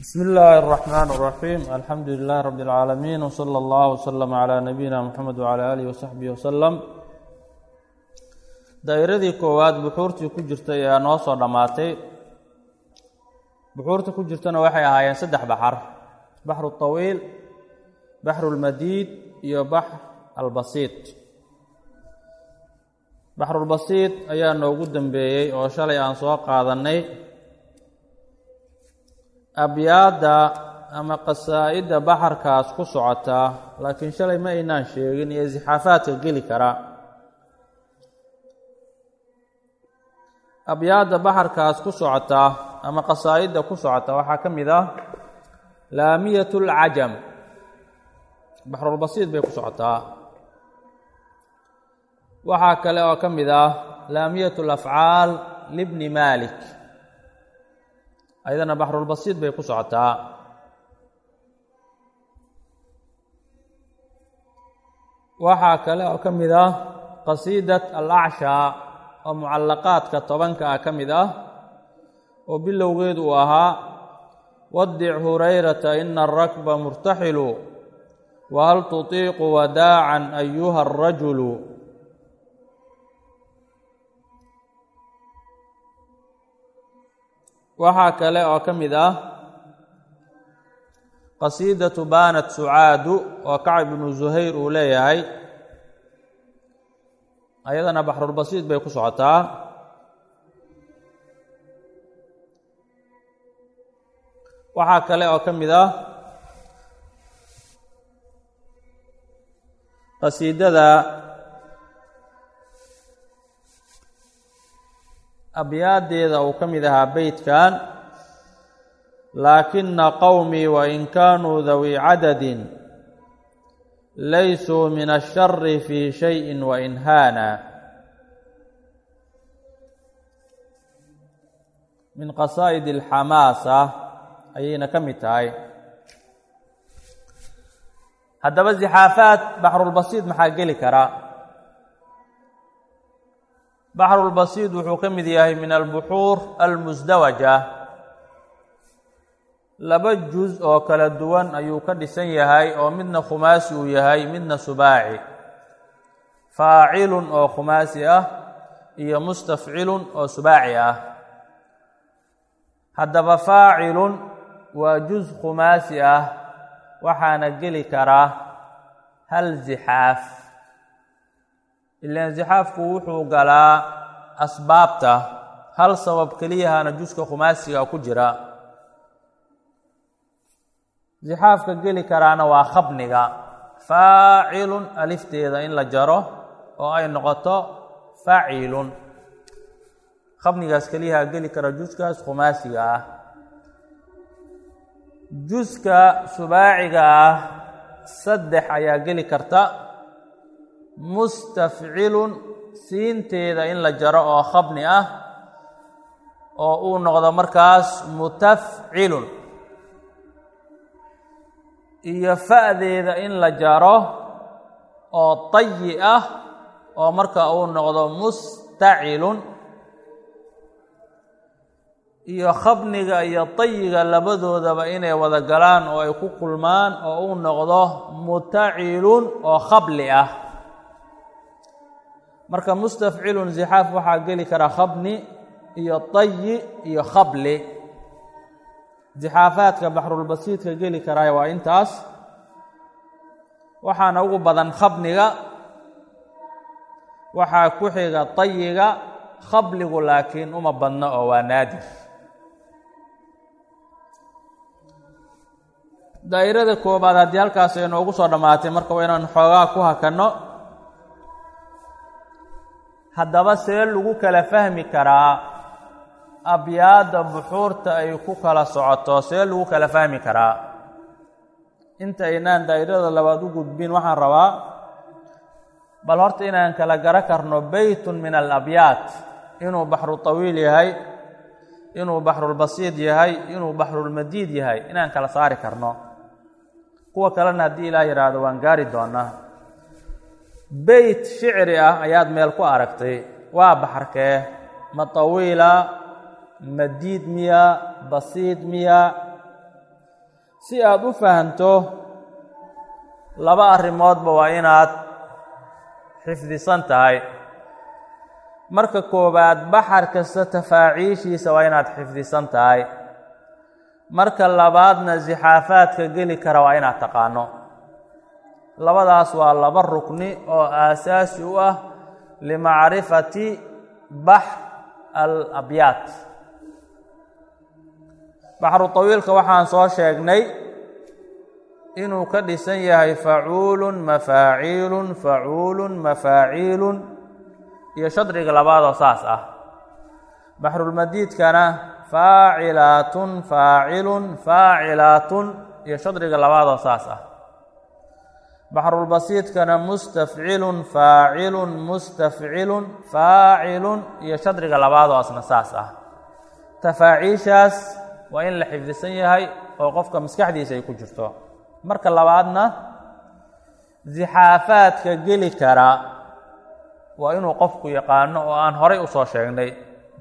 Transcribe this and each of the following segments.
بسم الله الرحمن الرحيم الحمد لله رب العالمين وصلى الله وسلم على نبينا محمد وعلى آله وصحبه وسلم daa'iradii koowaad buxuurtii ku jirtay ayaa noo soo dhammaatay buxuurta ku jirtana waxay ahaayeen saddex baxar baxru طawiil baxru اlmadiid iyo baxr albasiid baxrulbasiid ayaa noogu dambeeyey oo shalay aan soo qaadannay abyaadda ama qasaa'idda baxarkaas ku socotaa laakiin shalay ma aynaan sheegin iyo sixaafaadka geli kara. Abyaadda baxarkaas ku socotaa ama qasaa'idda ku socota waxaa ka mid ah laamiyat اlcajam baxrulbasiid bay ku socotaa. Waxaa kale oo ka mid ah laamiyat اlafcaal libni malik ayadana baxrulbasiid bay ku socotaa. Waxaa kale oo ka mid ah qasiidat alacshaa oo mucallaqaadka tobanka ah ka mid ah oo bilowgeedu uu ahaa wadic hurayrata ina arakba murtaxilu wahal tutiiqu wadaacan ayuha arajulu waxaa kale oo ka mid ah qasiidatu baanat sucaadu oo kacb ibnu zuhayr uu leeyahay. Ayadana baxrulbasiid bay ku socotaa. Waxaa kale oo ka mid ah qasiidada abyaaddeeda uu ka mid ahaa beytkan laakina qowmii wain kaanuu dawi cadadin laysuu min ashari fi shayin wain haana. Min qasaa'id alxamaasa ayayna ka mid tahay. Haddaba zixaafaad baxrulbasiid maxaa geli kara baxrulbasiid wuxuu ka mid yahay min albuxuur almusdawaja laba juz oo kala duwan ayuu ka dhisan yahay oo midna khumaasi uu yahay midna subaaci. Faacilun oo khumaasi ah iyo mustafcilun oo subaaci ah. Haddaba faacilun waa juz khumaasi ah waxaana geli karaa hal zixaaf ilaan zixaafku wuxuu galaa asbaabta hal sabab keliyahana juska khumaasiga ku jira. Zixaafka geli karaana waa khabniga. Faacilun alifteeda in la jaro oo ay noqoto faacilun. Khabnigaas keliyaha geli kara juskaas khumaasiga ah. Juska subaaciga ah saddex ayaa geli karta mustafcilun siinteeda in la jaro oo khabni ah oo uu noqdo markaas mutafcilun. Iyo fa'deeda in la jaro oo tayi ah oo marka uu noqdo mustacilun. Iyo khabniga iyo tayiga labadoodaba inay wada galaan oo ay ku kulmaan oo uu noqdo mutacilun oo khabli ah marka mustafcilun zixaaf waxaa geli kara khabni iyo tayi iyo khabli. Zixaafaadka baxrulbasiidka geli karaay waa intaas. Waxaana ugu badan khabniga waxaa ku xiga tayiga khabligu laakiin uma badno oo waa naadir. Daa'irada koobaad haddii halkaas ay noogu soo dhammaatay marka waa inaan xoogaa ku hakanno haddaba see lagu kala fahmi karaa abyaadda buxuurta ay ku kala socoto see lagu kala fahmi karaa. Inta aynaan daa'irada labaad u gudbin waxaan rabaa bal horta inaan kala garo karno beytun min alabyaad inuu baxru tawiil yahay inuu baxrulbasiid yahay inuu baxrulmadiid yahay inaan kala saari karno. Kuwa kalena haddii ilaah yidhaahdo waan gaari doonaa beyt shicri ah ayaad meel ku aragtay. Waa baxarkee ma tawiila? Madiid miya? Basiid miya? Si aada u fahanto laba arrimoodba waa inaad xifdisan tahay. Marka koowaad baxar kasta tafaaciishiisa waa inaad xifdisan tahay. Marka labaadna sixaafaadka geli kara waa inaad taqaano labadaas waa laba rukni oo aasaasi u ah limacrifati baxr al abyaad baxru tawiilka waxaan soo sheegnay inuu ka dhisan yahay facuulun mafaaciilun facuulun mafaaciilun iyo shadriga labaadoo saas ah. Baxrulmadiidkana faacilaatun faacilun faacilaatun iyo shadriga labaadoo saas ah baxrulbasiidkana mustafcilun faacilun mustafcilun faacilun iyo shadriga labaadoo asna saas ah. Tafaaciishaas waa in la xifdisan yahay oo qofka maskaxdiisa ay ku jirto. Marka labaadna sixaafaadka geli kara waa inuu qofku yaqaano oo aan horay u soo sheegnay.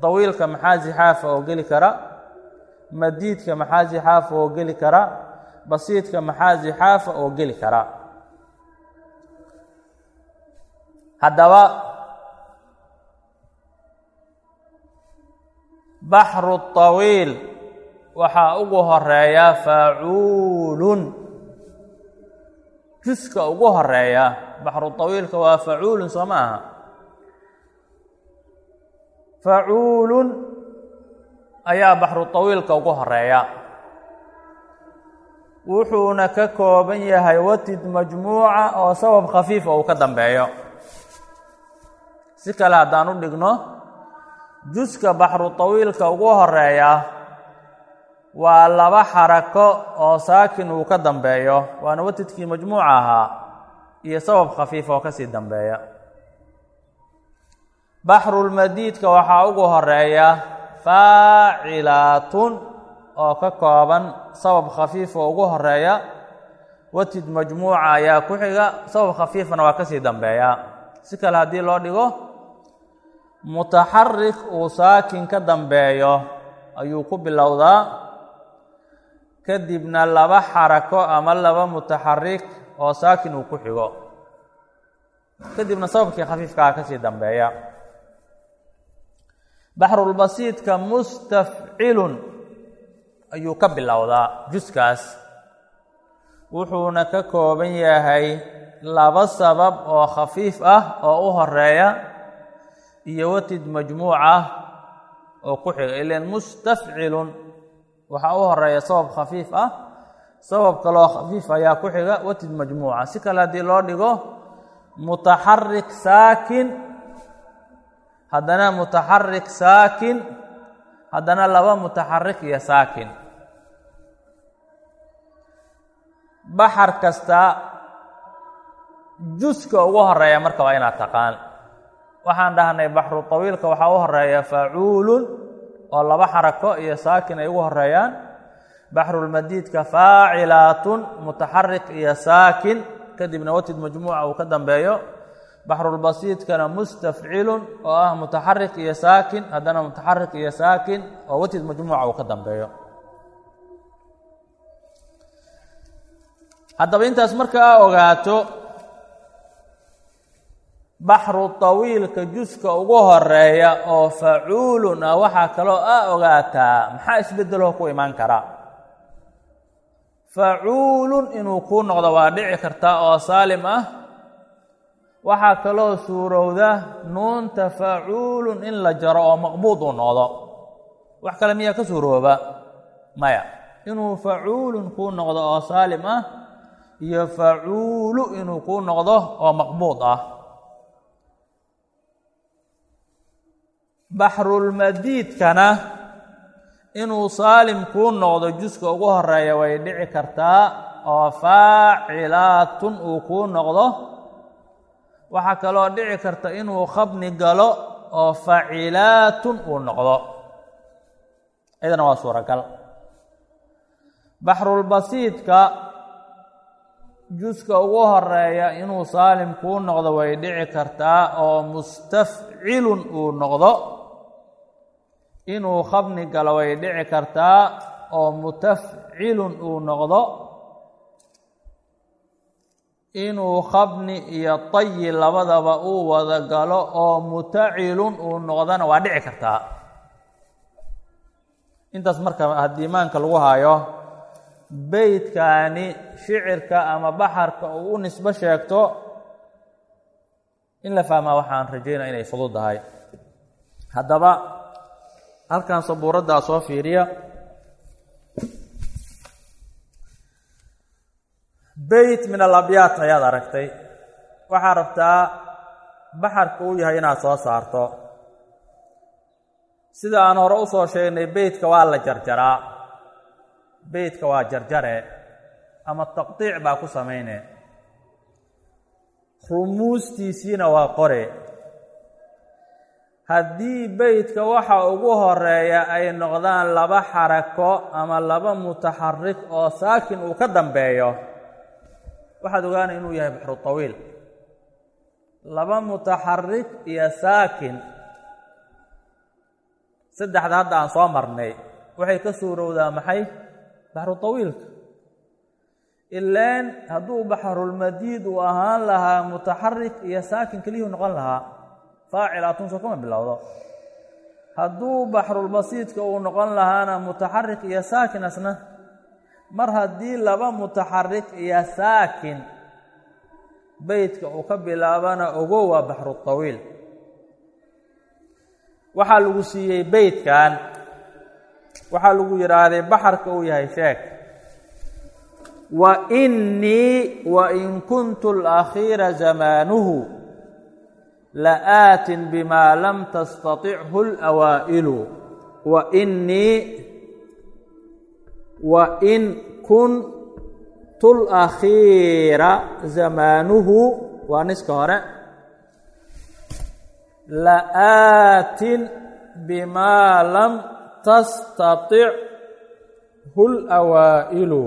Dawiilka maxaa sixaafa oo geli kara? Madiidka maxaa sixaafa oo geli kara? Basiidka maxaa sixaafa oo geli kara haddaba baxru طawiil waxaa ugu horeeya facuulun juska ugu horeeya baxru طawiilka waa facuulun soo ma aha facuulun ayaa baxru طawiilka ugu horeeya wuxuuna ka kooban yahay watid majmuuca oo sabab khafiifa uu ka dambeeyo si kale haddaan u dhigno juska baxru طawiilka ugu horreeya waa laba xarako oo saakin uu ka dambeeyo. Waana watidkii majmuuca ahaa iyo sabab khafiifa oo ka sii dambeeya. Baxrulmadiidka waxaa ugu horreeya faacilaatun oo ka kooban sabab khafiifa ugu horreeya watid majmuuca ayaa ku xiga sabab khafiifana waa ka sii dambeeya. Si kale haddii loo dhigo mutaxarik uu saakin ka dambeeyo ayuu ku bilowdaa. Kadibna laba xarako ama laba mutaxarik oo saakin uu ku xigo. Kadibna sababkii khafiifkaa ka sii dambeeya. Baxrulbasiidka mustafcilun ayuu ka bilowdaa juskaas. Wuxuuna ka kooban yahay laba sabab oo khafiif ah oo u horreeya iyo watid majmuuc ah oo ku xiga ilan mustafcilun. Waxaa u horreeya sabab khafiif ah. Sabab kaloo khafiif ayaa ku xiga watid majmuuca si kale haddii loo dhigo mutaxarik saakin. Haddana mutaxarik saakin. Haddana laba mutaxarik iyo saakin. Baxar kasta juska ugu horreeya marka waa inaad taqaan waxaan dhahnay baxru طawiilka waxaa u horreeya facuulun oo laba xarako iyo saakin ay ugu horeeyaan baxrulmadiidka faacilaatun mutaxarik iyo saakin kadibna watid majmuuca uu ka dambeeyo. Baxrulbasiidkana mustafcilun oo ah mutaxarik iyo saakin haddana mutaxarik iyo saakin oo watid majmuuca uu ka dambeeyo. Haddaba intaas marka aa ogaato baxru طawiilka juska ugu horreeya oo facuulun ah waxaa kaloo aa ogaataa maxaa isbedeloo ku imaan kara? Facuulun inuu kuu noqdo waa dhici kartaa oo saalim ah. Waxaa kaloo suurowda nuunta facuulun in la jaro oo maqbuud uu noqdo. Wax kale miyaa ka suurooba? Maya. Inuu facuulun kuu noqdo oo saalim ah iyo facuulu inuu kuu noqdo oo maqbuud ah baxrulmadiidkana inuu saalim kuu noqdo juska ugu horreeya way dhici kartaa oo faacilaatun uu kuu noqdo. Waxaa kaloo dhici karta inuu khabni galo oo facilaatun uu noqdo. Cidana waa suuragal. Baxrulbasiidka juska ugu horreeya inuu saalim kuu noqdo way dhici kartaa oo mustafcilun uu noqdo inuu khabni galo way dhici kartaa oo mutafcilun uu noqdo inuu khabni iyo tayi labadaba uu wada galo oo mutacilun uu noqdona waa dhici kartaa. Intaas marka haddii imaanka lagu hayo beytkani shicirka ama baxarka uu u nisbo sheegto in la fahmaa waxaan rajaynaa inay fududahay haddaba halkan sabuuraddaa soo fiiriya. Beyt min alabyaat ayaad aragtay. Waxaa rabtaa baxarka uu yahay inaad soo saarto. Sida aan hore u soo sheegnay beytka waa la jarjaraa. Beytka waa jarjare ama taqdiic baa ku samayne rumuustiisiina waa qore haddii beytka waxa ugu horreeya ay noqdaan laba xarako ama laba mutaxarik oo saakin uu ka dambeeyo waxaad ogaana inuu yahay baxru tawiil. Laba mutaxarik iyo saakin. Saddexda hadda aan soo marnay waxay ka suurowdaa maxay? Baxru tawiilka. Ilaan hadduu baxrulmadiid uu ahaan lahaa mutaxarik iyo saakin keliyuu noqon lahaa faacilaatun soo kama bilowdo. Hadduu baxrulbasiidka uu noqon lahaana mutaxarik iyo saakin asna mar haddii laba mutaxarik iyo saakin beytka uu ka bilaabana ogow waa baxru tawiil. Waxaa lagu siiyey beytkan waxaa lagu yidhaahday baxarka uu yahay sheeg. Wa innii wain kuntu alakhiira zamaanuhu laaatin bima lam tastatichu lawaa'ilu wa innii wain kuntu lakhiira zamaanuhu waa niska hore laaatin bima lam tastatichu lawaa'ilu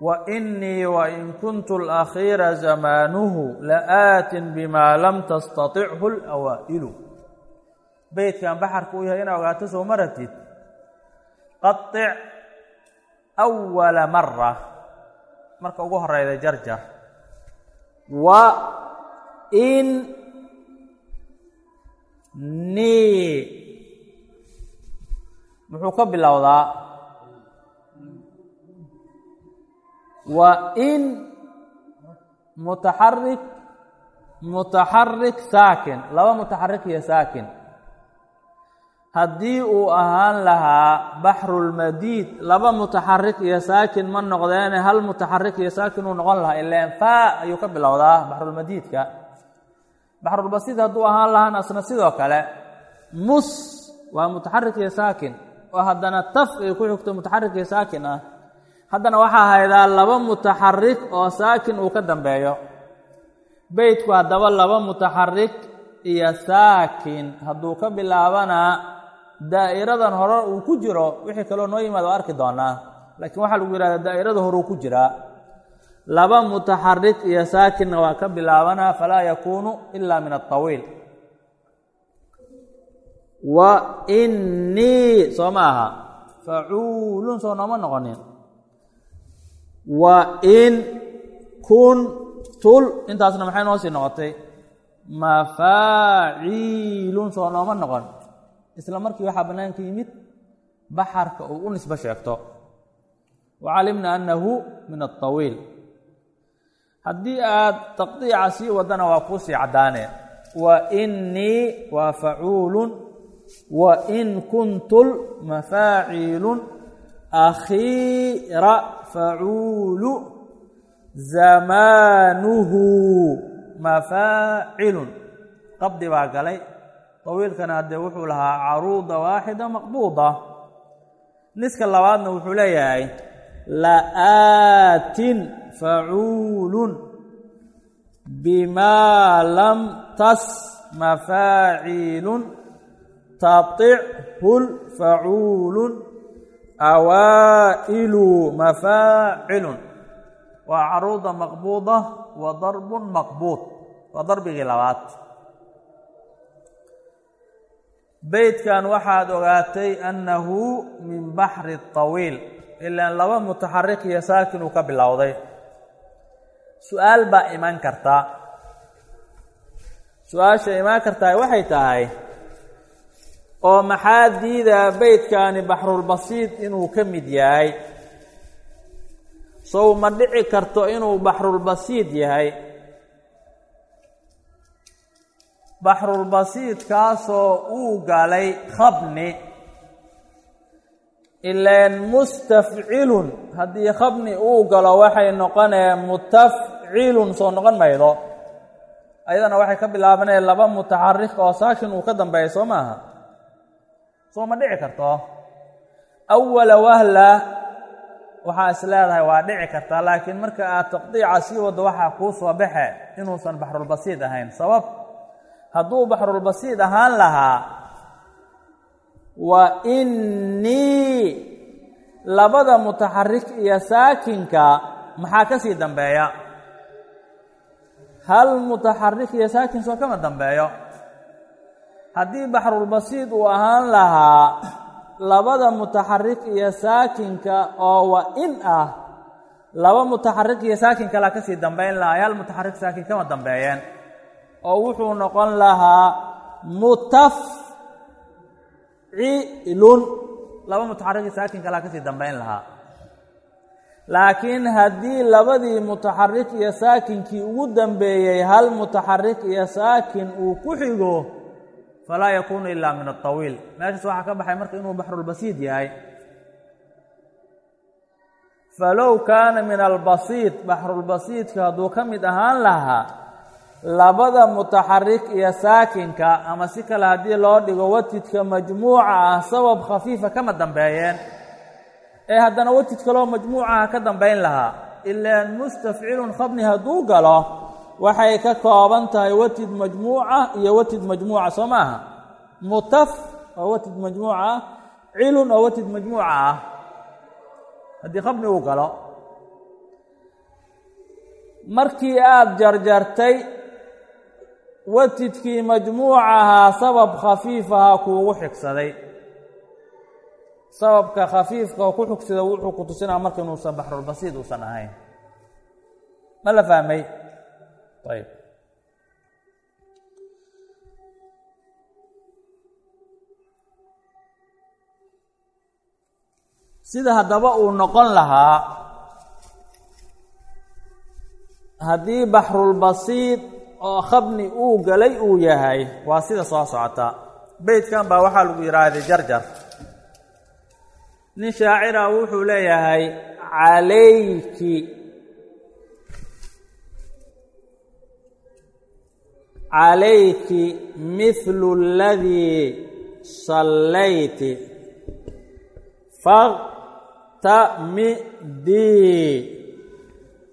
wa innii wain kuntu alakhiira zamaanuhu laaatin bima lam tastatichu lawaa'ilu beytkan baxarka uu yahay inaa ogaato soo ma rabtid qaطic awala mara marka ugu horeyda jarjar wa in nii. Muxuu ka bilowdaa wa in mutaxarik mutaxarik saakin. Laba mutaxarik iyo saakin. Haddii uu ahaan lahaa baxrulmadiid laba mutaxarik iyo saakin ma noqdeene hal mutaxarik iyo saakin uu noqon lahaa ilaan faa ayuu ka bilowdaa baxrulmadiidka baxrulbasiid hadduu ahaan lahaana asna sidoo kale mus waa mutaxarik iyo saakin. Oo haddana taf ay ku xigto mutaxarik iyo saakin ah haddana waxaa haydaa laba mutaxarik oo saakin uu ka dambeeyo. Beytku haddaba laba mutaxarik iyo saakin. Hadduu ka bilaabana daa'iradan hore uu ku jiro wixii kaloo noo yimaad waa arki doonaa laakiin waxaa lagu yihahdaa daa'irada hore uu ku jiraa laba mutaxarik iyo saakinna waa ka bilaabanaa falaa yakuunu ila min alطawiil wa innii soo ma aha. Facuulun soo nooma noqonin wa in kuntul. Intaasna maxay noo sii noqotay? Mafaaciilun soo nooma noqon. Isla markii waxaa bannaanka yimid baxarka uu u nisbo sheegto. Wa calimna annahu min alطawiil haddii aad taqdiica sii wadana waa kuu sii caddaane. Wa innii waa facuulun. Wa in kuntul mafaaciilun akhiira facuulu zamaanuhu mafaacilun qabdi baa galay tawiilkana haddee wuxuu lahaa caruuda waaxida maqbuuda niska labaadna wuxuu leeyahay la'aatin facuulun bimaa lam tas mafaaciilun taطichu facuulun awaa'ilu mafaacilun waa caruuda maqbuuda wa darbun maqbuud waa darbigii labaad beytkan waxaad ogaatay annahu min baxri طawiil ilaan laba mutaxarik iyo saakin uu ka bilowday su'aal baa iman karta su'aasha imaan kartaa waxay tahay oo maxaa diidaa beytkani baxrulbasiid inuu ka mid yahay? Sow ma dhici karto inuu baxrulbasiid yahay. Baxrulbasiidkaasoo uu galay khabni ilaan mustafcilun haddii khabni uu galo waxay noqonaya mutafcilun soo noqon maydo. Ayadana waxay ka bilaabanaya laba mutaxarik oo saakin uu ka dambeeya soo maaha soo ma dhici karto? Awala wahla waxaa is leedahay waa dhici kartaa laakiin marka aad taqdiica sii waddo waxaa kuu soo baxe inuusan baxrulbasiid ahayn. Sabab hadduu baxrulbasiid ahaan lahaa wa innii labada mutaxarik iyo saakinka maxaa ka sii dambeeya? Hal mutaxarik iyo saakin soo kama dambeeyo haddii baxrulbasiid uu ahaan lahaa labada mutaxarik iyo saakinka oo wa in ah laba mutaxarik iyo saakin kalea ka sii dambeyn lahaa hal mutaxarik saakin kama dambeeyeen oo wuxuu noqon lahaa mutafcilun laba mutaxarik saakin kalaa ka sii dambeyn lahaa. Laakiin haddii labadii mutaxarik iyo saakinkii ugu dambeeyey hal mutaxarik iyo saakin uu ku xigo falaa yakuunu ilaa min atawiil meeshaas waxaa ka baxay marka inuu baxrulbasiid yahay falow kaana min albasiid baxrulbasiidka hadduu ka mid ahaan lahaa labada mutaxarik iyo saakinka ama si kale haddii loo dhigo watidka majmuuca ah sabab khafiifa kama dambeeyeen ee haddana watid kaloo majmuucaha ka dambeyn lahaa ilaan mustafcilun khabni hadduu galo waxay ka kooban tahay watid majmuuca iyo watid majmuuca soo maaha. Mutaf oo watid majmuuca ah cilun oo watid majmuuca. Ah haddii khabni uu galo. Markii aada jarjartay watidkii majmuucahaa sabab khafiifahaa kuugu xigsaday. Sababka khafiifka ku xugsada wuxuu ku tusinaa marka inuusan baxrulbasiid uusan ahayn. Ma la fahmay ayb sida haddaba uu noqon lahaa haddii baxrulbasiid oo khabni uu galay uu yahay waa sida soo socota. Beytkan baa waxaa lagu yidhaahday jarjar. Nin shaacira wuxuu leeyahay calayki calayki mihlu aladii sallayti faqtamidii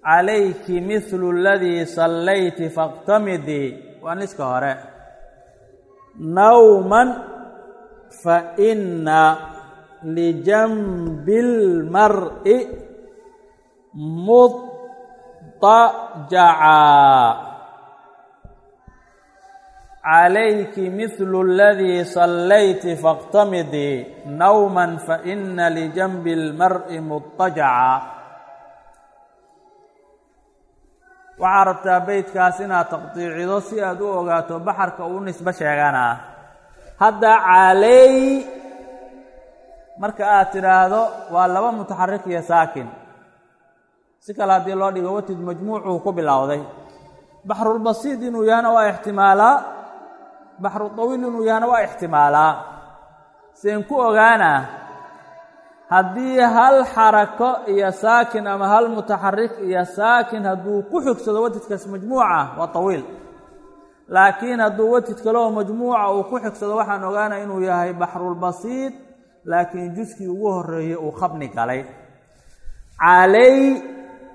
calayki mihlu aladii sallayti faqtamidii waa niska hore. Nawman fa inna lijanbilmar'i mudtajacaa calayki mihlu aladii sallayti faاqtamidii nawman faina lijanbi اlmar'i mudajaca waxaa rabtaa beytkaas inaad taqdiicido si aad u ogaato baxarka uu nisba sheeganaa hadda calay marka aad tidhaahdo waa laba mutaxarik iyo saakin. Si kale haddii loo dhigo watid majmuucuu ku bilowday. Baxrulbasiid inuu yahana waa ixtimaalaa baxru tawiil inuu yahana waa ixtimaalaa. Seen ku ogaanaa haddii hal xarako iyo saakin ama hal mutaxarik iyo saakin hadduu ku xigsado watidkaas majmuuca waa tawiil laakiin hadduu watid kaleo majmuuca uu ku xigsado waxaan ogaanaa inuu yahay baxrulbasiid laakiin juskii ugu horeeyey uu khabni galay. Calay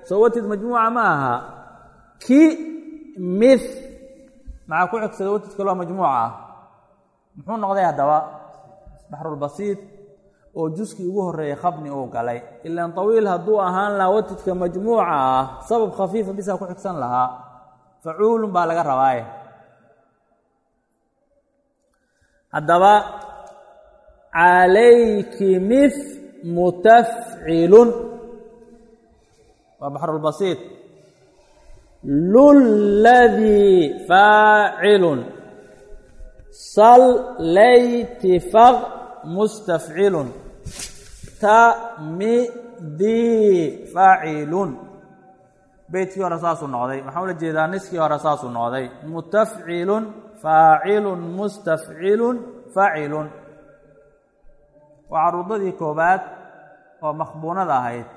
soo watid majmuuca ma aha. Ki mith maxaa ku xigsada watid kaloo majmuuca? Ah muxuu noqday haddaba baxrulbasiid oo juskii ugu horeeyey khabni uu galay. Ilaan tawiil hadduu ahaan lahaa watidka majmuuca ah sabab khafiifa bisaa ku xigsan lahaa. Facuulun baa laga rabaaye haddaba calayki mih mutafcilun waa baxrulbasiid lulladii faacilun sallayti faq mustafcilun tamidii faacilun beytkii hore saasuu noqday maxaa ula jeedaa niskii hore saasuu noqday mutafcilun faacilun mustafcilun faacilun waa caruudadii koobaad oo makhbuunada ahayd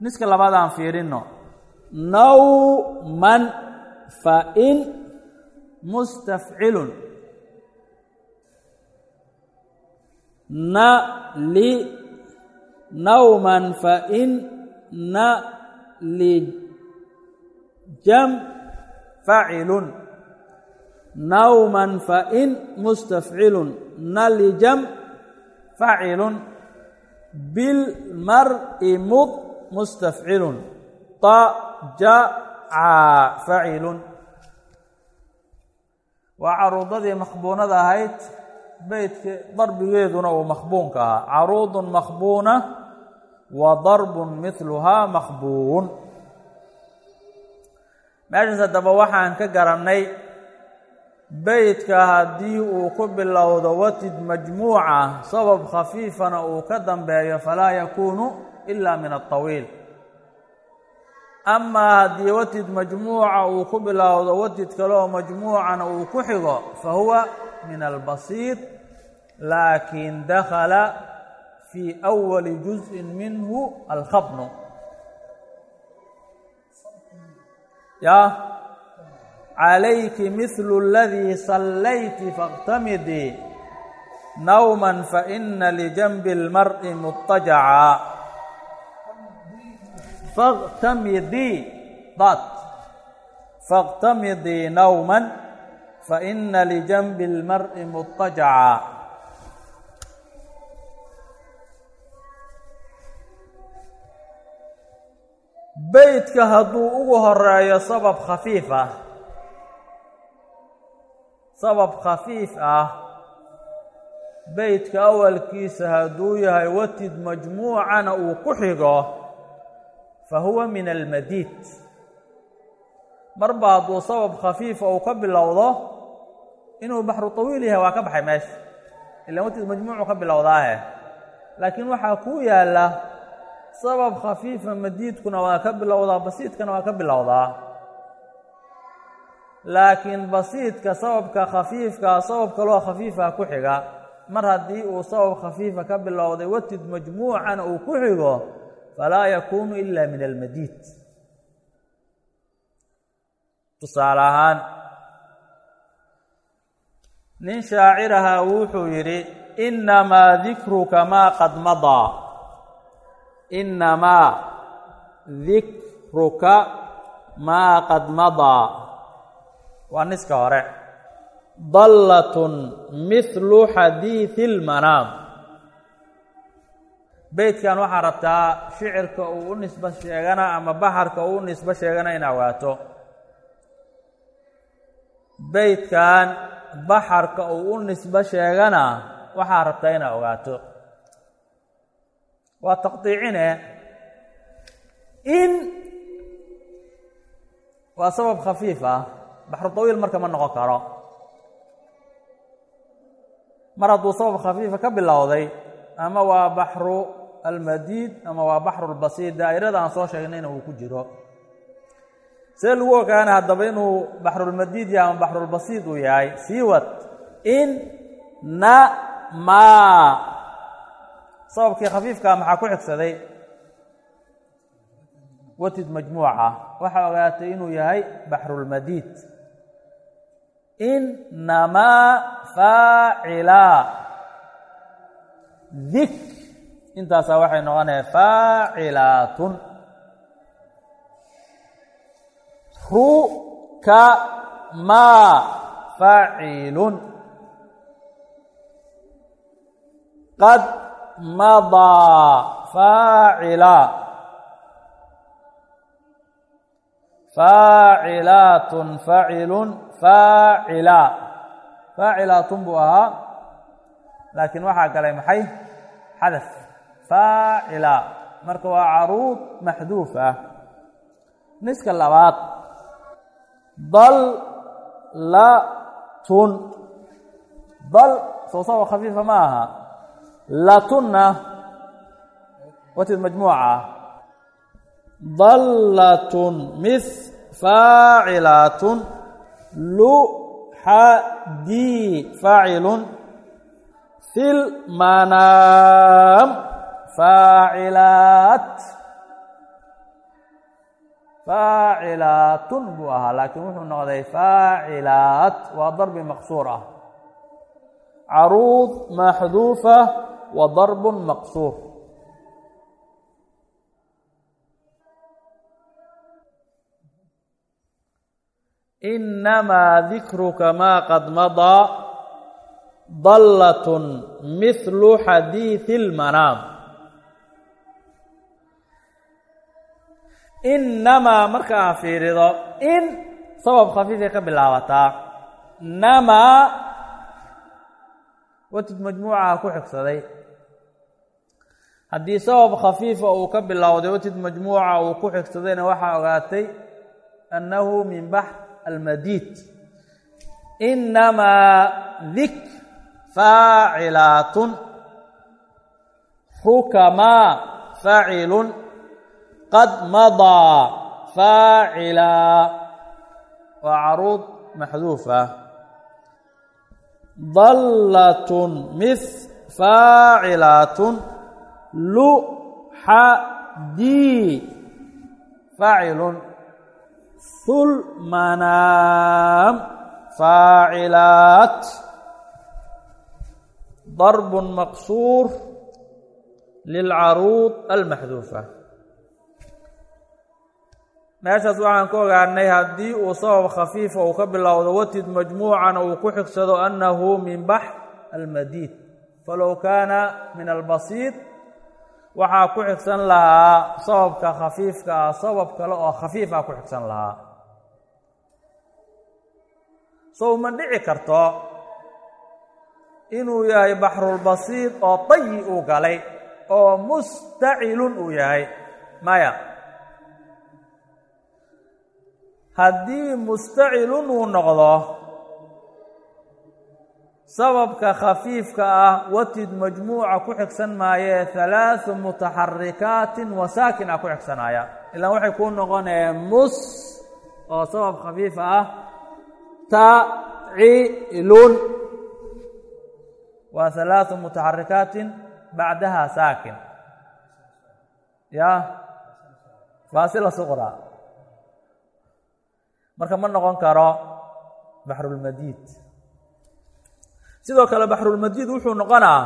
niska labaad aan fiirinno nawman fain mustafcilun na li nawman fain na lijam facilun nawman fain mustafcilun na lijam facilun bilmar'i mud mustafcilun tajaca facilun waa caruudadii makhbuunada ahayd beytka darbigeeduna uu makhbuunka ahaa. Caruudun makhbuuna wa darbun midluhaa makhbuun meeshaas haddaba waxaan ka garannay beytka haddii uu ku bilowdo watid majmuuca sabab khafiifana uu ka dambeeyo falaa yakuunu ila min alطawiil amaa haddii watid majmuuca uu ku bilowdo watid kale oo majmuucana uu ku xigo fa huwa min albasiid laakin dakhala fii awali juzءin minhu alkhabnu ya calayki mihlu اladii sallayti faاqtamidii nawma faina lijanbi اlmar'i mutajaca faاqtamidii dad faاqtamidii nawma faina lijanbi اlmar'i mutajaca beytka hadduu ugu horeeyo sabab khafiif ah sabab khafiif ah beytka awalkiisa hadduu yahay watid majmuucana uu ku xigo fa huwa min almadiid marba hadduu sabab khafiifa uu ka bilowdo inuu baxru tawiil yahay waa ka baxay meesha ilaan watid majmuucu ka bilowdaahe laakiin waxaa kuu yaalla sabab khafiifa madiidkuna waa ka bilowdaa basiidkana waa ka bilowdaa laakiin basiidka sababka khafiifkaa sabab kaloo khafiifa ku xiga mar haddii uu sabab khafiifa ka bilowday watid majmuucana uu ku xigo falaa yakuunu ila min almadiid tusaale ahaan nin shaacirahaa wuxuu yidhi inamaa dikruka maa qad madaa. Inamaa dikruka maa qad madaa. Waa niska hore. Dallatun mithlu xadiidi اlmanaam beytkan waxaa rabtaa shicirka uu u nisbo sheegana ama baxarka uu u nisbo sheegana in awaato beytkan baxarka uu u nisbo sheegana waxaa rabtaa inaa ogaato. Waa taqdiicine in waa sabab khafiif ah baxru tawiil marka ma noqon karo. Mar hadduu sabab khafiifa ka bilowday ama waa baxru almadiid ama waa baxru lbasiid daa'irada aan soo sheegnayna uu ku jiro. See lagu ogaana haddaba inuu baxrulmadiid yahay ama baxrulbasiid uu yahay. Sii wad in na maa sababkii khafiifkaa maxaa ku xigsaday watid majmuuca. Waxaa ogaatay inuu yahay baxrulmadiid inamaa faacilaa dik. Intaasaa waxay noqonaya faacilaatun. Ruka maa faacilun. Qad madaa faacila. Faacilaatun faacilun faacila. Faacilaatun buu ahaa laakiin waxaa galay maxay? Xadaf. Faacila. Marka waa caruud maxduuf ah. Niska labaad. Dallatun dal soo saba khafiifa ma aha. Latunna watid majmuuca dallatun mis faacilaatun luxadii faacilun fi lmanaam faacilaat faacilaatun buu ahaa laakiin wuxuu noqday faacilaat waa darbi maqsuur ah. Caruud maxduufa wa darb maqsuur. Inamaa dikruka maa qad madaa dallatun mihlu xadiidi اlmanaam inamaa marka aa fiirido in sabab khafiifay ka bilaabataa. Namaa watid majmuucaha ku xigsaday. Haddii sabab khafiifa uu ka bilowday watid majmuuca uu ku xigsadayna waxaa ogaatay annahu min bax almadiid. Inamaa dik faacilaatun xukamaa faacilun qad madaa faacilaa waa caruud maxduuf ah dallatun mis faacilaatun luxadii faacilun sulmanaam faacilaat darb maqsuur lilcaruud almaxduufa. Meeshaas waxaan ka ogaanay haddii uu sabab khafiifa uu ka bilowdo watid majmuucana uu ku xigsado annahu min bax almadiid. Falow kaana min albasiid waxaa ku xigsan lahaa sababka khafiifka ah sabab kale oo khafiif ah ku xigsan lahaa. Sow ma dhici karto inuu yahay baxrulbasiid oo dayi uu galay oo mustacilun uu yahay. Maya. Haddii mustacilun uu noqdo sababka khafiifka ah watid majmuuca ku xigsan maayee halaaثu mutaxarikaatin wa saakin ah ku xigsanaya ilaan waxay kuu noqonayeen mus oo sabab khafiifa ah. Tacilun waa halaathu mutaxarikaatin bacdaha saakin ya? Faasila suqraa marka ma noqon karo baxrulmadiid sidoo kale baxrulmadiid wuxuu noqonaa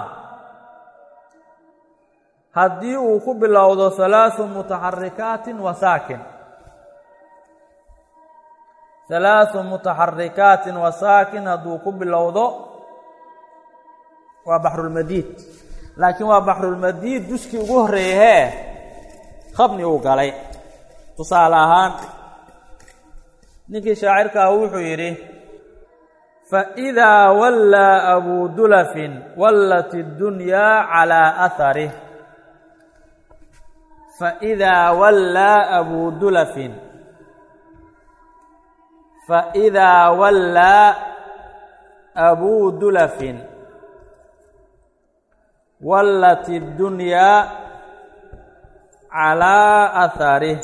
haddii uu ku bilowdo halaaثu mutaxarikaatin wa saakin halaaثu mutaxarikaatin wa saakin hadduu ku bilowdo waa baxrulmadiid laakiin waa baxrulmadiid duskii ugu horreeyey hee khabni uu galay. Tusaale ahaan ninkii shaacirka ah wuxuu yidhi faidaa wallaa abuu dulafin wallat اddunyaa calىa aharih faidaa wallaa abuu dulafin. Faidaa wallaa abuu dulafin wallat اddunyaa calaa aharih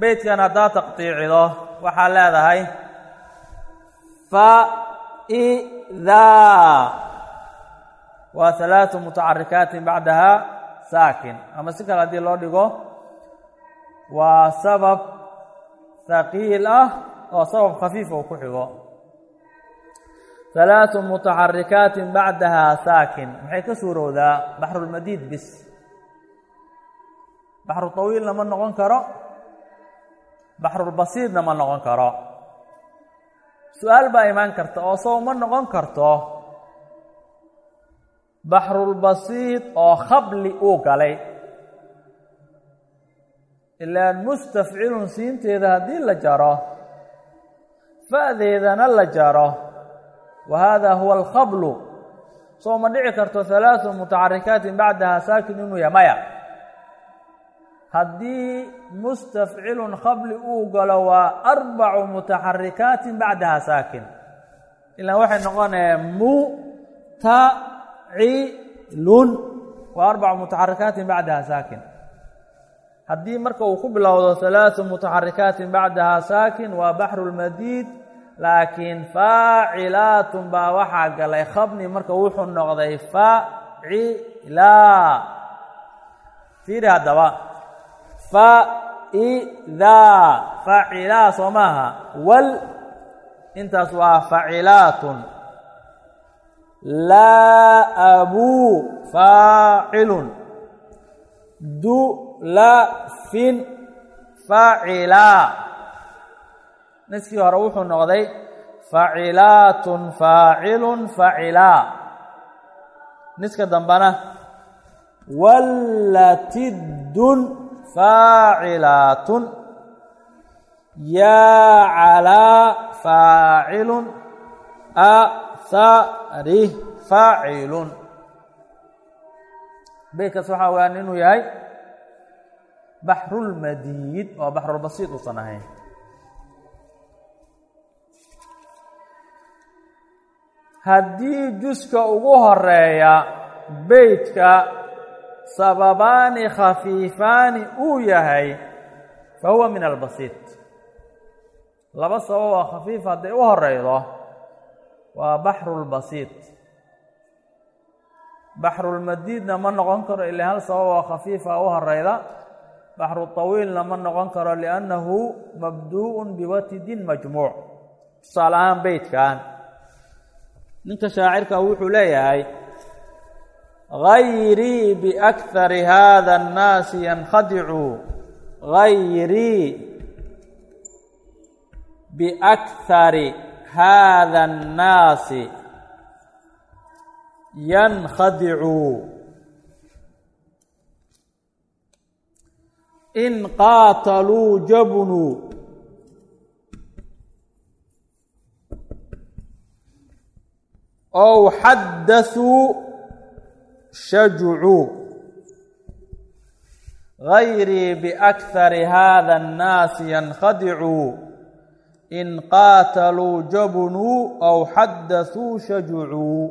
beytkan haddaa taqtiicido waxaa leedahay fa'idaa waa halaatu mutacarikaatin bacdahaa saakin. Ama si kale haddii loo dhigo waa sabab thaqiil ah oo sabab khafiif oo ku xigo halaaثu mutaxarikaatin bacdaha saakin maxay ka suurowdaa baxrulmadiid bis. Baxru طawiilna ma noqon karo. Baxrulbasiidna ma noqon karo. Su'aal baa imaan karta oo sow ma noqon karto. Baxrulbasiid oo khabli uu galay. Ilaan mustafcilun siinteeda haddii la jaro fa'deedana la jaro wa hada huwa alkhablu soo ma dhici karto halaaثu mutaxarikaatin bacdaha saakin inuu yahay maya haddii mustafcilun qabli uu galo waa arbacu mutaxarikaatin bacdaha saakin ilaan waxay noqonaya mutacilun waa arbacu mutaxarikaatin bacdaha saakin haddii marka uu ku bilowdo halaaثu mutaxarikaatin bacdaha saakin waa baxru lmadiid laakiin faacilaatun baa waxaa galay khabni marka wuxuu noqday facilaa fiiri haddaba. Faidaa facilaa soo maaha. Wal. Intaas waa facilaatun laa abuu faacilun. Dulafin faacilaa niskii hore wuxuu noqday facilaatun faacilun facilaa niska dambena wallatiddun faacilaatun. Yaa calaa faacilun ahari faacilun. Beytkaas waxaa ogaan inuu yahay baxrulmadiid oo baxrulbasiid uusan ahayn haddii juska ugu horreeya beytka sababaani khafiifaani uu yahay fa huwa min albasiid laba sabab oo khafiif hadday u horeydo waa baxrulbasiid baxrulmadiidna ma noqon karo ilaa hal sabab oo khafiifa u horeyda baxru طawiilna ma noqon karo liannahu mabduuءun biwatidin majmuuc tusaale ahaan beytkan ninka shaacirka wuxuu leeyahay hayrii biakthari hada annaasi yankhadicu. Hayrii biakthari hada annaasi yankhadicu. In qaataluu jabnu. ow xadathuu shajacuu gayrii biakhari hada annaasi yankhadicuu in qaataluu jabunuu أو xadathuu shajacuu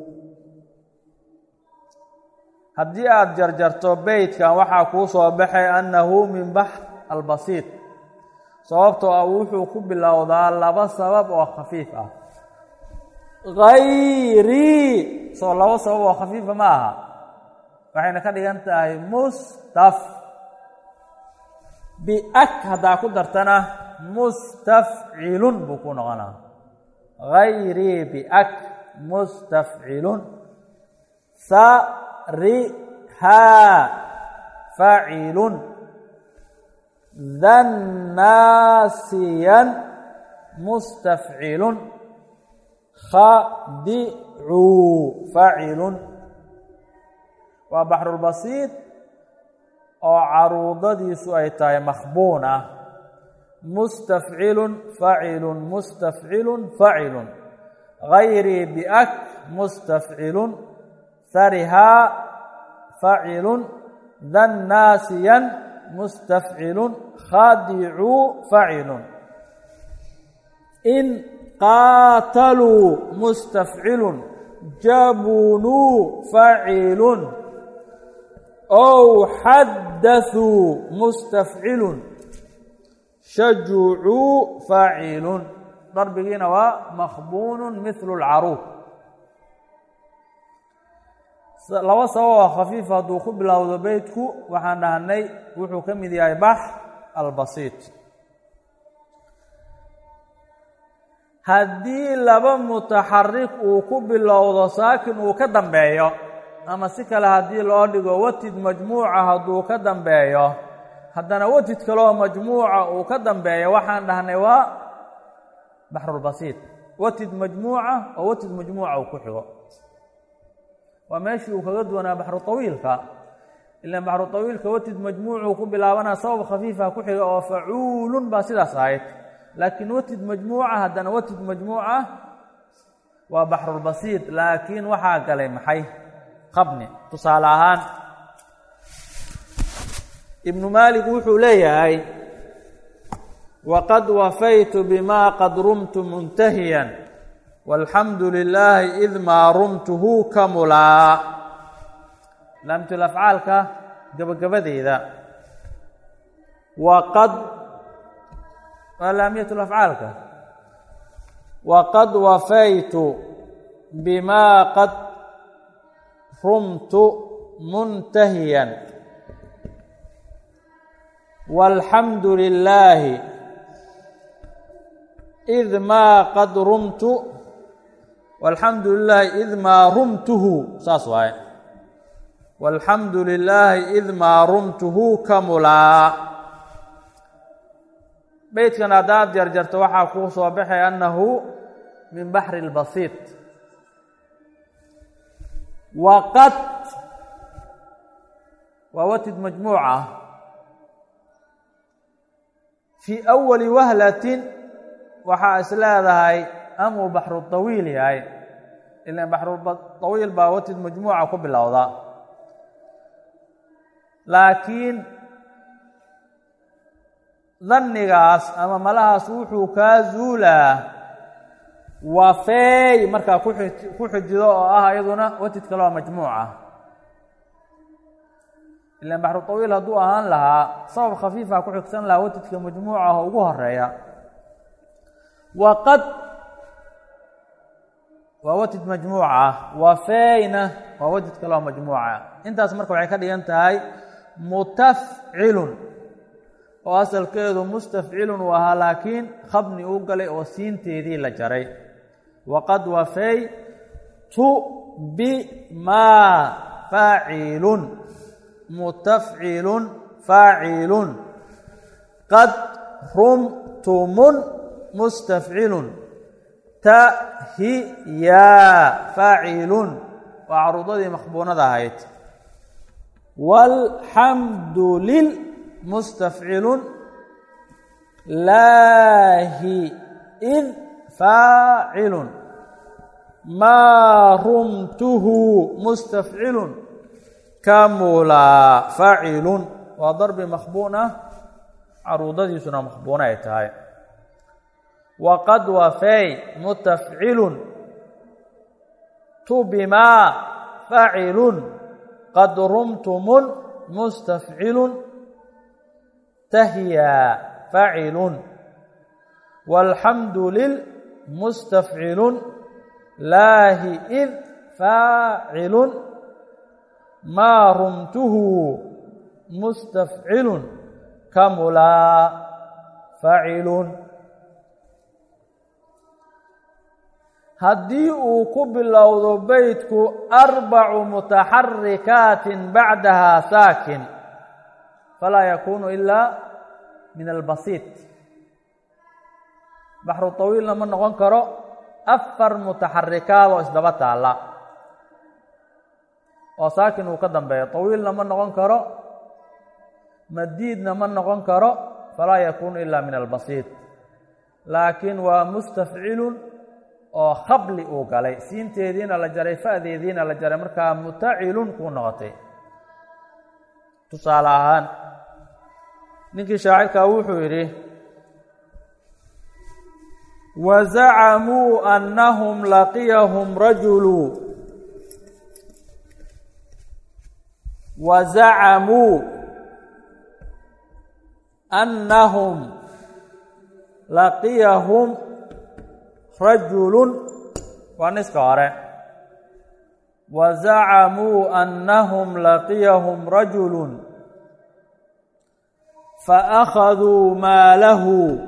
haddii aada jarjarto beytkan waxaa kuu soo baxay annahu min baxr albasiid sababtoo ah wuxuu ku bilowdaa laba sabab oo khafiif ah hayrii soo laba sabab oo khafiifa ma aha. Waxayna ka dhigan tahay mustaf. Biak haddaa ku dartana mustafcilun buu ku noqonaa. Hayrii biak mustafcilun rihaa faacilun dhannaasiyan mustafcilun khadicuu faacilun waa baxrulbasiid oo caruudadiisu ay tahay makhbuun ah mustafcilun facilun mustafcilun facilun gayrii biak mustafcilun harihaa facilun dhannaasiyan mustafcilun khadicuu facilun in qaataluu mustafcilun jabunuu facilun ow xadaثuu mustafcilun shajucuu facilun darbigiina waa makhbuunu mihlu اlcaruub laba sabab oo khafiif hadduu ku bilowdo beytku waxaan dhahnay wuxuu ka mid yahay bax albasiid haddii laba mutaxarik uu ku bilowdo saakin uu ka dambeeyo ama si kale haddii loo dhigo watid majmuuca hadduu ka dambeeyo haddana watid kaleoo majmuuca uu ka dambeeyo waxaan dhahnay waa baxrulbasiid watid majmuuca oo watid majmuuca uu ku xigo. Waa meeshii uu kaga duwanaa baxru طawiilka ilaan baxru طawiilka watid majmuucuu ku bilaabanaa sabab khafiifa ku xiga oo facuulun baa sidaas ahayd laakiin watid majmuuca haddana watid majmuuca waa baxrulbasiid laakiin waxaa galay maxay? Qabni. Tusaale ahaan ibnu maalik wuxuu leeyahay waqad wafaytu bima qad rumtu muntahiyan walxamdu lilaahi id maa rumtuhu kamulaa. Laamtulafcaalka gabagabadeeda. Waqad waa laamiyatulafcaalka waqad wafaytu bimaa qad rumtu muntahiyan. Walxamdu lilaahi id maa qad rumtu walxamdu lilaahi id maa rumtuhu saas waaye. Walxamdu lilaahi id maa rumtuhu kamulaa beydkan haddaad jarjarto waxaa kuu soo baxay annahu min baxri اlbasiit waqad waa watid majmuuc ah fii awali wahlatin waxaa is leedahay amuu baxru طawiil yahay ilan baxruطawiil baa watid majmuuca ku bilowda laakiin dannigaas ama malahaas wuxuu kaa zuulaa. Wafeey markaa ku xijido oo ah iyaduna watid kaloo majmuuca. Ilan baxru طawiil hadduu ahaan lahaa sabab khafiifa ku xigsan lahaa watidka majmuuca oo ugu horreeya waqad waa watid majmuuca. Wafeyna waa watid kaloo majmuuca. Intaas marka waxay ka dhigan tahay mutafcilun oo asalkeedu mustafcilun uu ahaa laakiin khabni uu galay oo siinteedii la jaray. Waqad wafey tu bimaa faacilun mutafcilun faacilun. Qad rumtumun mustafcilun. Tahiyaa faacilun. Waa caruudadii makhbuunada ahayd. Walxamdu lil mustafcilun laahi id faacilun maa rumtuhu mustafcilun kamulaa faacilun waa darbi makhbuun ah caruudadiisuna makhbuuna ay tahay. waqad wafey mutafcilun tu bimaa faacilun qad rumtumun mustafcilun tahyaa faacilun walxamdu lil mustafcilun laahi id faacilun maa rumtuhu mustafcilun kamulaa faacilun haddii uu ku bilowdo beytku arbacu mutaxarikaatin bacdaha saakin falaa yakuunu ilaa min albasiit baxru طawiilna ma noqon karo afar mutaxarikaad oo isdaba taalla oo saakin uu ka dambeeyo طawiilna ma noqon karo madiidna ma noqon karo falaa yakuunu ila min albasiit laakiin waa mustafcilun oo khabli uu galay siinteediina la jaray fa'deediina la jaray markaa mutacilun kuu noqotay tusaale ahaan ninkii shaacirkaa wuxuu yidhi wazacamuu annahum laqiyahum rajulu. Wazacamuu annahum laqiyahum rajulun. Waa niska hore. Wazacamuu annahum laqiyahum rajulun faakhaduu maalahu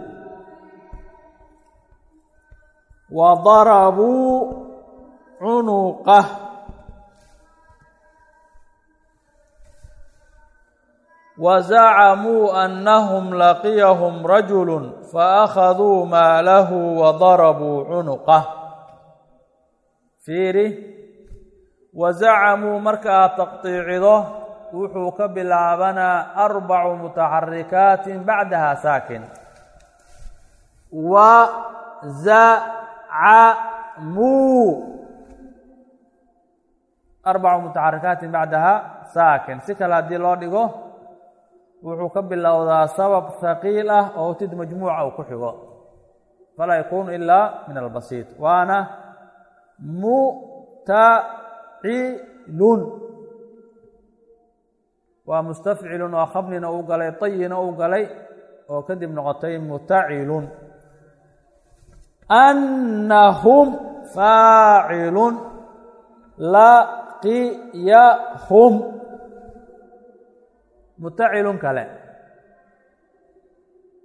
wadarabuu cunuqah wazacamuu annahum laqiyahum rajulu faakhaduu maalahu wadarabuu cunuqah fiiri wazacamuu marka aad taqdiicido wuxuu ka bilaabanaa arbacu mutaxarikaatin bacdaha saakin. Wa zaca muu arbacu mutaxarikaatin bacdaha saakin. Si kale haddii loo dhigo wuxuu ka bilowdaa sabab haqiil ah oo tid majmuuca uu ku xigo. Falaa yakuunu ilaa min albasiit. Waana mutacilun waa mustafcilun oo khablina uu galay tayina uu galay oo kadib noqotay mutacilun annahum faacilun laqiyahum. Mutacilun kale.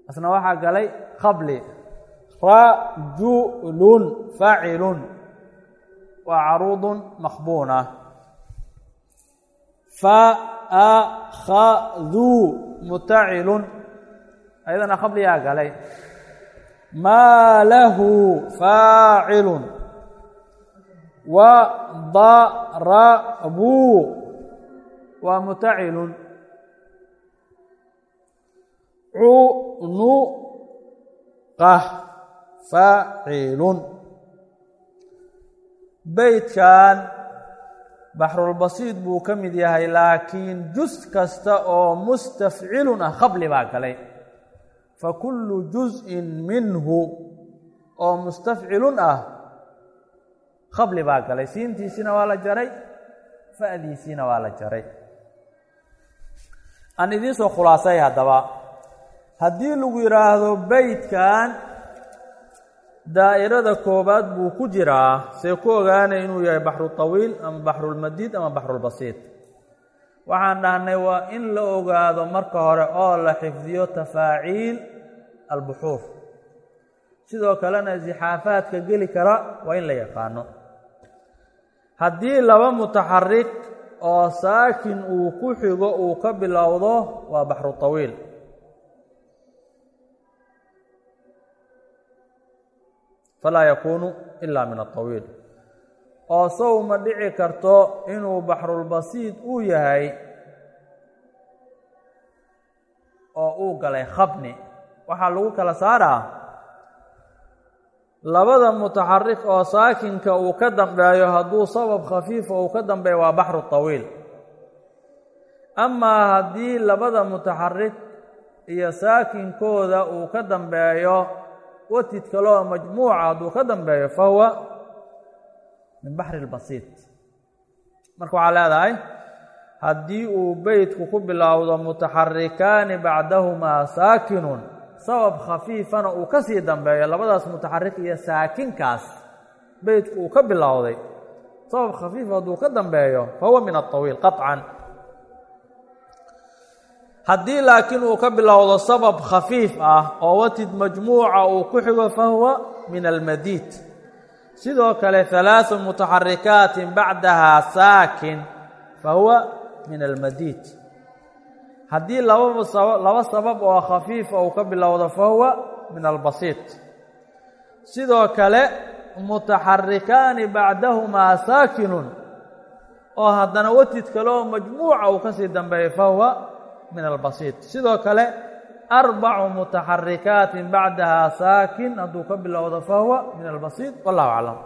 Asna waxaa galay khabli. Rajulun faacilun waa caruudun makbuuna faأkhaduu mutacilun. Ayadana khabliyaa galay. Maa lahu faacilun. Wadarabuu waa mutacilun. Cunuqah faacilun. Beytkan baxrulbasiid buu ka mid yahay laakiin jus kasta oo mustafcilun ah khabli baa galay. Fakullu juz'in minhu oo mustafcilun ah khabli baa galay. Siintiisina waa la jaray fa'diisiina waa la jaray. Aan idiin soo khulaasay haddaba. Haddii lagu yidhaahdo beytkan daa'irada koobaad buu ku jiraa see ku ogaanay inuu yahay baxru tawiil ama baxrulmadiid ama baxrulbasiid waxaan dhahnay waa in la ogaado marka hore oo la xifdiyo tafaaciil albuxuur. Sidoo kalena sixaafaadka geli kara waa in la yaqaano. Haddii laba mutaxarik oo saakin uu ku xigo uu ka bilowdo waa baxru falaa yakuunu ila min aطawiil oo sow ma dhici karto inuu baxrulbasiid uu yahay oo uu galay khabni. Waxaa lagu kala saaraa labada mutaxarik oo saakinka uu ka dambeeyo hadduu sabab khafiifa uu ka dambeeyo waa baxru طawiil amaa haddii labada mutaxarik iyo saakinkooda uu ka dambeeyo watid kaloo majmuuca hadduu ka dambeeyo fa huwa min baxri اlbasiid marka waxaa leedahay haddii uu beytku ku bilowdo mutaxarikaani bacdahumaa saakinun sabab khafiifana uu ka sii dambeeyo labadaas mutaxarik iyo saakinkaas beytku uu ka bilowday sabab khafiif hadduu ka dambeeyo fa huwa min aطawiil qaطcan haddii laakiin uu ka bilowdo sabab khafiif ah oo watid majmuuca uu ku xigo fa huwa min almadiid. Sidoo kale halaaثu mutaxarikaatin bacdaha saakin fa huwa min almadiid. Haddii laba sabab oo khafiifa uu ka bilowdo fa huwa min albasiit. Sidoo kale mutaxarikaani bacdahumaa saakinun oo haddana watid kale oo majmuuca uu ka sii dambeeyo fa huwa min albasiit sidoo kale arbacu mutaxarikaatin bacdaha saakin hadduu ka bilowdo fa huwa min albasiit wallahu aclam